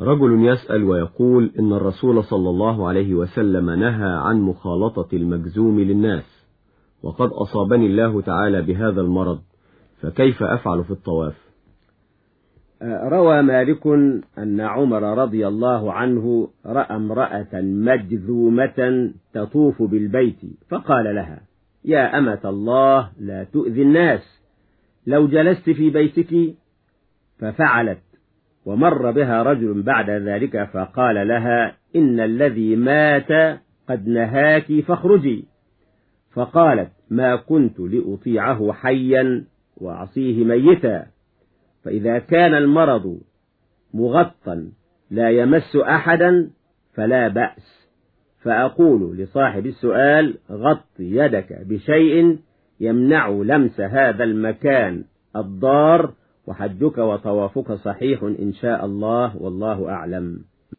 رجل يسأل ويقول إن الرسول صلى الله عليه وسلم نهى عن مخالطة المجزوم للناس وقد أصابني الله تعالى بهذا المرض فكيف أفعل في الطواف؟ روى مالك أن عمر رضي الله عنه رأى امرأة مجذومة تطوف بالبيت فقال لها يا أمة الله لا تؤذي الناس لو جلست في بيتك ففعلت ومر بها رجل بعد ذلك فقال لها إن الذي مات قد نهاك فاخرجي. فقالت ما كنت لأطيعه حيا وأعصيه ميتا. فإذا كان المرض مغطى لا يمس أحدا فلا بأس. فأقول لصاحب السؤال غط يدك بشيء يمنع لمس هذا المكان الضار وحجك وطوافك صحيح إن شاء الله والله أعلم.